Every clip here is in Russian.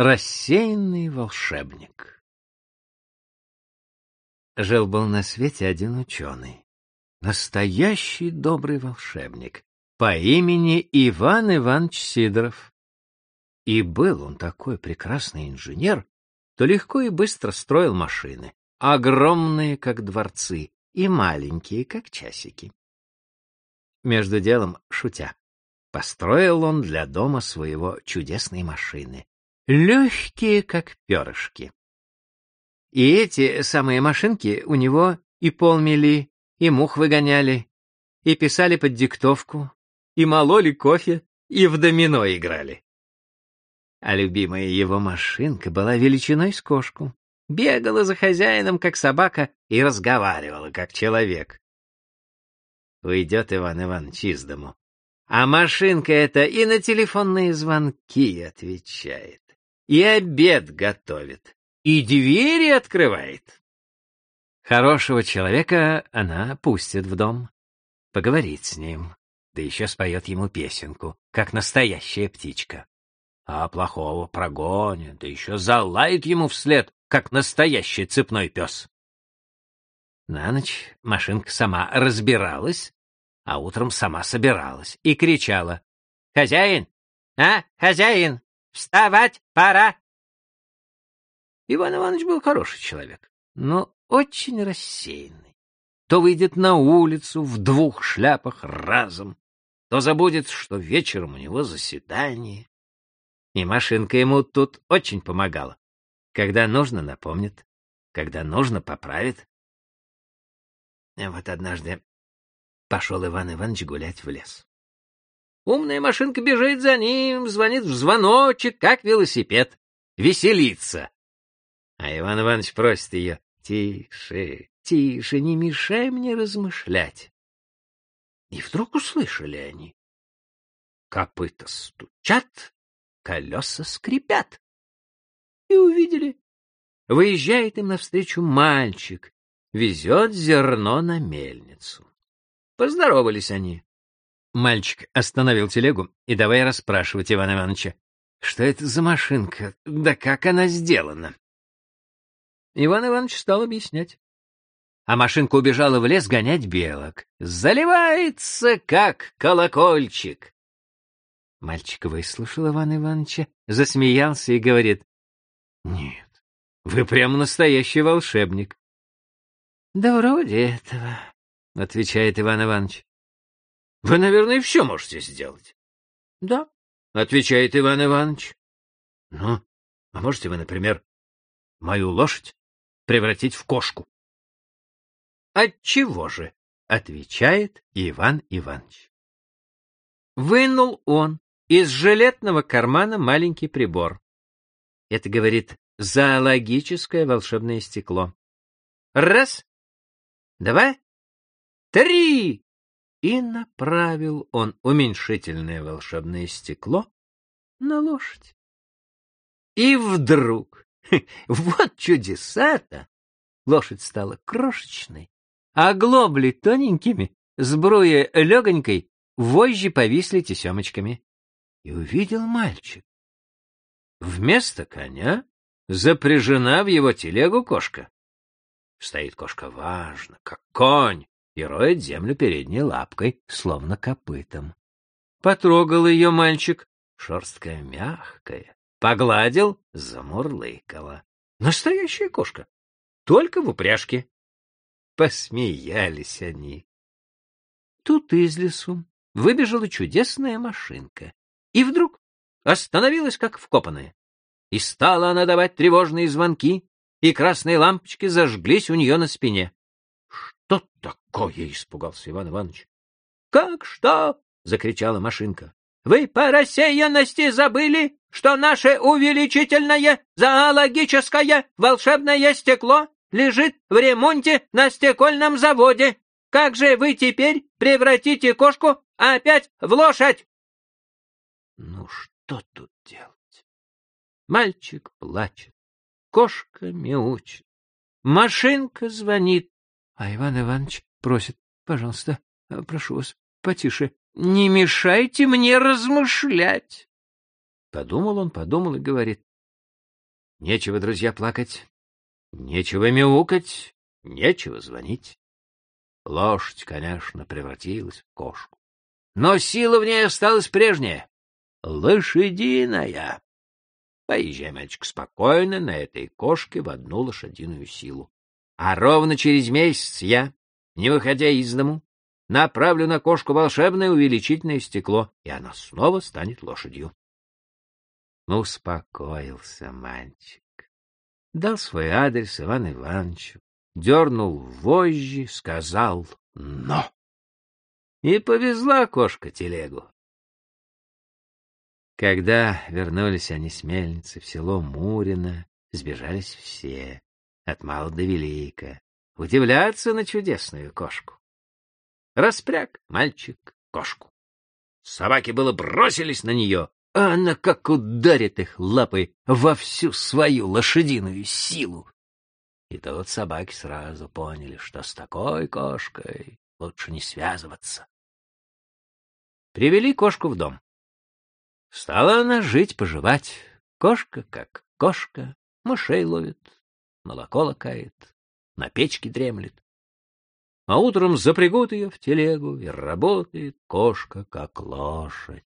Рассеянный волшебник Жил-был на свете один ученый, настоящий добрый волшебник, по имени Иван Иванович Сидоров. И был он такой прекрасный инженер, то легко и быстро строил машины, огромные, как дворцы, и маленькие, как часики. Между делом, шутя, построил он для дома своего чудесные машины, легкие, как перышки. И эти самые машинки у него и пол мели, и мух выгоняли, и писали под диктовку, и мололи кофе, и в домино играли. А любимая его машинка была величиной с кошку. Бегала за хозяином, как собака, и разговаривала, как человек. Уйдет Иван Иванович из дому. А машинка эта и на телефонные звонки отвечает и обед готовит, и двери открывает. Хорошего человека она пустит в дом, поговорит с ним, да еще споет ему песенку, как настоящая птичка. А плохого прогонит, да еще залает ему вслед, как настоящий цепной пес. На ночь машинка сама разбиралась, а утром сама собиралась и кричала. «Хозяин! А, хозяин! Вставать пора!» Иван Иванович был хороший человек, но очень рассеянный. То выйдет на улицу в двух шляпах разом, то забудет, что вечером у него заседание. И машинка ему тут очень помогала. Когда нужно, напомнит, когда нужно, поправит. Вот однажды пошел Иван Иванович гулять в лес. Умная машинка бежит за ним, звонит в звоночек, как велосипед. Веселится. А Иван Иванович просит ее, тише, тише, не мешай мне размышлять. И вдруг услышали они. Копыта стучат, колеса скрипят. И увидели. Выезжает им навстречу мальчик, везет зерно на мельницу. Поздоровались они. Мальчик остановил телегу и давай расспрашивать Ивана Ивановича. Что это за машинка? Да как она сделана? Иван Иванович стал объяснять. А машинка убежала в лес гонять белок. Заливается, как колокольчик. Мальчик выслушал Ивана Ивановича, засмеялся и говорит. — Нет, вы прямо настоящий волшебник. — Да вроде этого, — отвечает Иван Иванович. — Вы, наверное, все можете сделать. — Да, — отвечает Иван Иванович. — Ну, а можете вы, например, мою лошадь превратить в кошку? — Отчего же? — отвечает Иван Иванович. Вынул он из жилетного кармана маленький прибор. Это, говорит, зоологическое волшебное стекло. Раз, два, три! И направил он уменьшительное волшебное стекло на лошадь. И вдруг, вот чудеса-то, лошадь стала крошечной, а глобли тоненькими, сбруя легонькой, вожжи повисли тесемочками. И увидел мальчик. Вместо коня запряжена в его телегу кошка. Стоит кошка важно, как конь, и роет землю передней лапкой, словно копытом. Потрогал ее мальчик, шерсткая мягкая, погладил, замурлыкала. Настоящая кошка, только в упряжке. Посмеялись они. Тут из лесу выбежала чудесная машинка, и вдруг остановилась, как вкопанная. И стала она давать тревожные звонки, и красные лампочки зажглись у нее на спине. Что такое? — испугался Иван Иванович. — Как что? — закричала машинка. — Вы по рассеянности забыли, что наше увеличительное зоологическое волшебное стекло лежит в ремонте на стекольном заводе. Как же вы теперь превратите кошку опять в лошадь? Ну что тут делать? Мальчик плачет, кошка мяучит, машинка звонит, а Иван Иванович просит, пожалуйста, э, прошу вас, потише, не мешайте мне размышлять. Подумал он, подумал и говорит, Нечего, друзья, плакать, нечего мяукать, нечего звонить. Лошадь, конечно, превратилась в кошку. Но сила в ней осталась прежняя. Лошадиная. Поезжай, мальчик, спокойно на этой кошке в одну лошадиную силу. А ровно через месяц я, не выходя из дому, направлю на кошку волшебное увеличительное стекло, и она снова станет лошадью. Ну, успокоился мальчик. Дал свой адрес Иван Ивановичу, дернул вожжи, сказал «но». И повезла кошка телегу. Когда вернулись они с мельницы в село Мурино, сбежались все, от мала до велика, удивляться на чудесную кошку. Распряг мальчик кошку. Собаки было бросились на нее, а она как ударит их лапой во всю свою лошадиную силу. И тут собаки сразу поняли, что с такой кошкой лучше не связываться. Привели кошку в дом. Стала она жить-поживать. Кошка как кошка, мышей ловит, молоко лакает, на печке дремлет а утром запрягут ее в телегу, и работает кошка, как лошадь.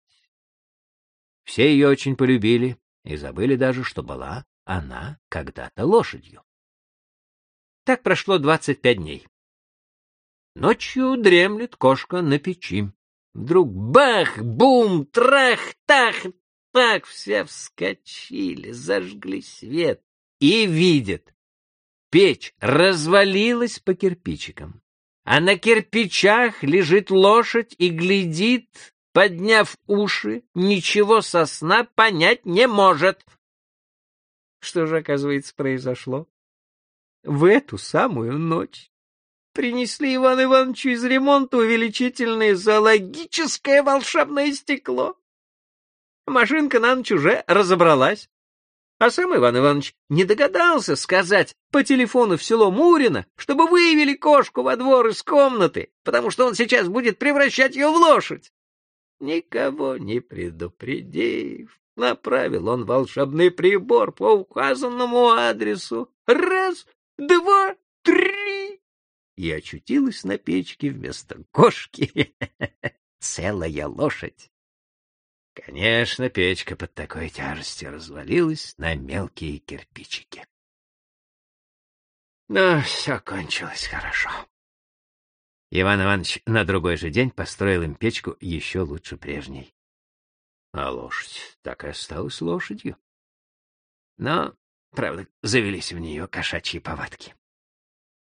Все ее очень полюбили и забыли даже, что была она когда-то лошадью. Так прошло двадцать пять дней. Ночью дремлет кошка на печи. Вдруг бах, бум, трах, тах, так все вскочили, зажгли свет и видят. Печь развалилась по кирпичикам а на кирпичах лежит лошадь и глядит, подняв уши, ничего со сна понять не может. Что же, оказывается, произошло? В эту самую ночь принесли Иван Ивановичу из ремонта увеличительное зоологическое волшебное стекло. Машинка на ночь уже разобралась. А сам Иван Иванович не догадался сказать по телефону в село Мурино, чтобы вывели кошку во двор из комнаты, потому что он сейчас будет превращать ее в лошадь. Никого не предупредив, направил он волшебный прибор по указанному адресу. Раз, два, три! И очутилась на печке вместо кошки целая лошадь. Конечно, печка под такой тяжестью развалилась на мелкие кирпичики. Но все кончилось хорошо. Иван Иванович на другой же день построил им печку еще лучше прежней. А лошадь так и осталась лошадью. Но, правда, завелись в нее кошачьи повадки.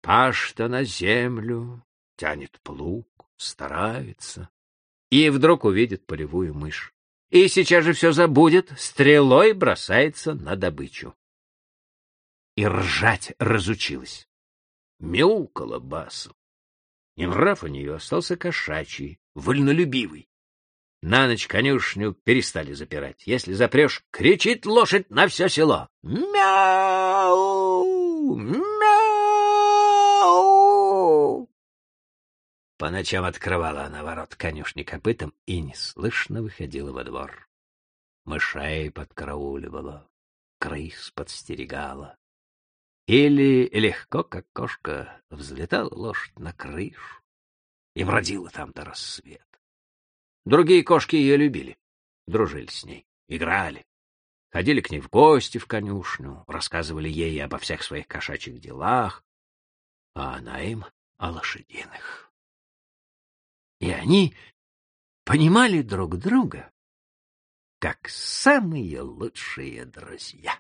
Паш-то на землю, тянет плуг, старается, и вдруг увидит полевую мышь и сейчас же все забудет, стрелой бросается на добычу. И ржать разучилась. Мяукала басом. И нрав у нее остался кошачий, вольнолюбивый. На ночь конюшню перестали запирать. Если запрешь, кричит лошадь на все село. Мяу! Мяу! По ночам открывала она ворот конюшни копытом и неслышно выходила во двор. Мышей подкарауливала, крыс подстерегала. Или легко, как кошка, взлетала лошадь на крышу и бродила там до рассвета. Другие кошки ее любили, дружили с ней, играли, ходили к ней в гости в конюшню, рассказывали ей обо всех своих кошачьих делах, а она им о лошадиных и они понимали друг друга как самые лучшие друзья.